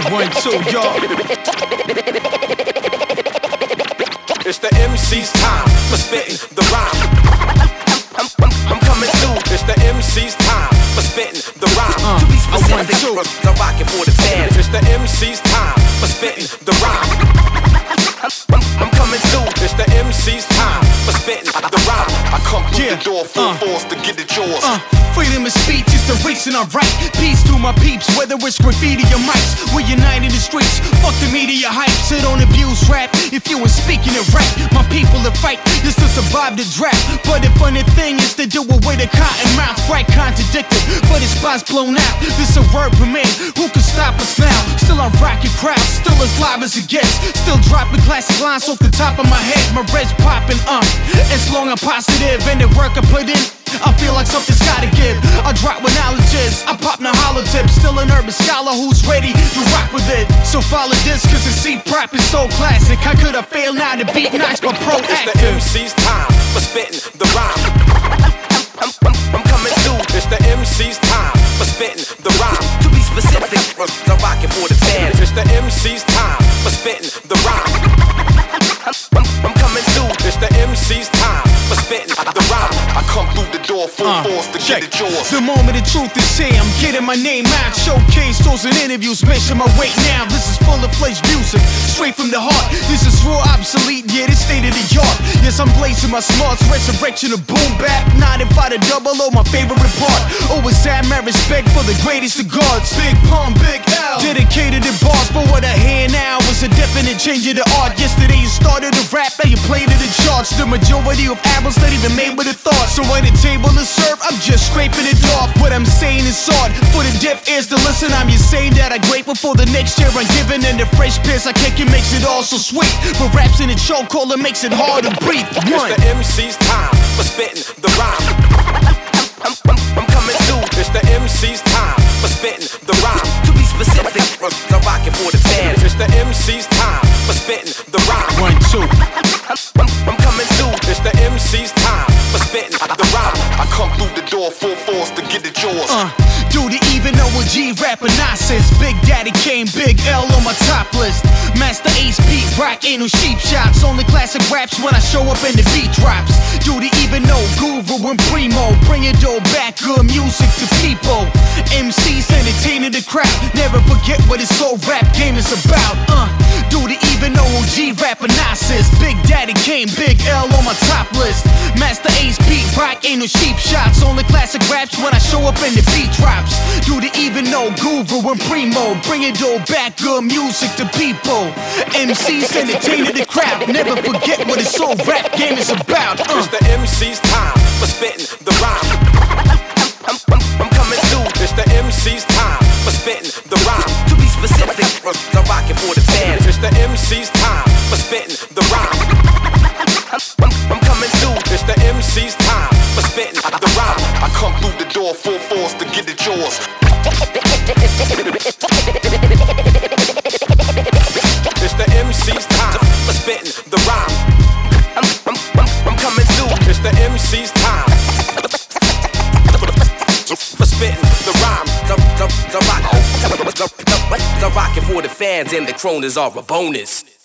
I went to y'all. It's the MC's time for spitting the Yeah, the door full uh, force to get it yours. Uh, freedom of speech is the reason I write. Peace to my peeps, whether it's graffiti or mics. We unite in the streets. Fuck the media hype. Sit on abuse rap. If you were speaking it right, my people to fight just to survive the draft. But the funny thing is to do away the cotton mouth. Right contradicted, but his spots blown out. This a word per man. Who can stop us now? Still on rocking crowds, still as live as it gets. Still dropping classic lines off the top of my head. My red's popping up. As long as positive and the work I put in. Still an urban scholar who's ready to rock with it. So follow this, cause the C prop is so classic. How could I fail now to beat nice but It's the proactive? MC's time for spitting the rhyme. I'm, I'm, I'm coming through. It's the MC's time for spitting the rhyme. To be specific, I'm rocking for the fans. It's the MC's time for spitting the rhyme. I'm, I'm, I'm coming through. It's the MC's time for spitting the rhyme. I come through the door full Uh, force to check. get it yours. The moment the truth is here, I'm getting my name out. Showcase, shows and interviews, measure my weight now. This is full of fledged music, straight from the heart. This is raw, obsolete, yeah, this state of the art. Yes, I'm blazing my smarts, resurrection of boom bap. Not if I the double O, my favorite part. Always had my respect for the greatest of gods. Big Pun, Big L. Dedicated to bars, but what I hear now is a definite change of the art. Yesterday you started to rap, now you played to the charts. The majority of albums not even made with a thought. So when the table is served, I'm just scraping it off. What I'm saying is hard for the deaf ears to listen. I'm just saying that I'm grateful for the next year I'm giving, and the fresh piss I kick it makes it all so sweet. But raps in a chokehold, it makes it hard to breathe. One. It's the MC's time for spitting the rhyme. I'm, I'm, I'm coming through. It's the MC's time for spitting the rhyme. To be specific, I'm rocking for the fans. It's the MC's time for spitting the rhyme. One, two. I'm, I'm, I'm MC's time for spitting the rhyme. I come through the door full force to get it yours. Uh, do the even know a G rapper nonsense. Big Daddy Kane, Big L on my top list. Masta Ace Pete Rock ain't no sheep shops. Only classic raps when I show up in the beat drops. Do the even know Guru and Primo. Bring it all back, good music to people. MCs entertaining the crowd. Never forget what this whole rap game is about. Uh, the know OG rapper. Big Daddy Kane, Big L on my top list. Masta Ace Pete Rock ain't no sheep shots. Only classic raps when I show up and the beat drops. Do the even know Guru and Primo. Bring it all back, good music to people. MCs entertaining the crowd. Never forget what this whole rap game is about. Uh. It's the MC's time for spitting the rhyme. I'm, I'm, I'm coming through. It's the MC's time for spitting the rhyme. To be specific, I'm rocking for the fans. It's the MC's time spitting the rhyme. I'm, coming through. It's the MC's time for spitting the rhyme. I come through the door full force to get it yours. It's the MC's time for spitting the rhyme. I'm, I'm, I'm, I'm coming through. It's the MC's time for spitting the rhyme. The, the, the, rock, the, the, the, the rocking for the fans and the crooners are a bonus.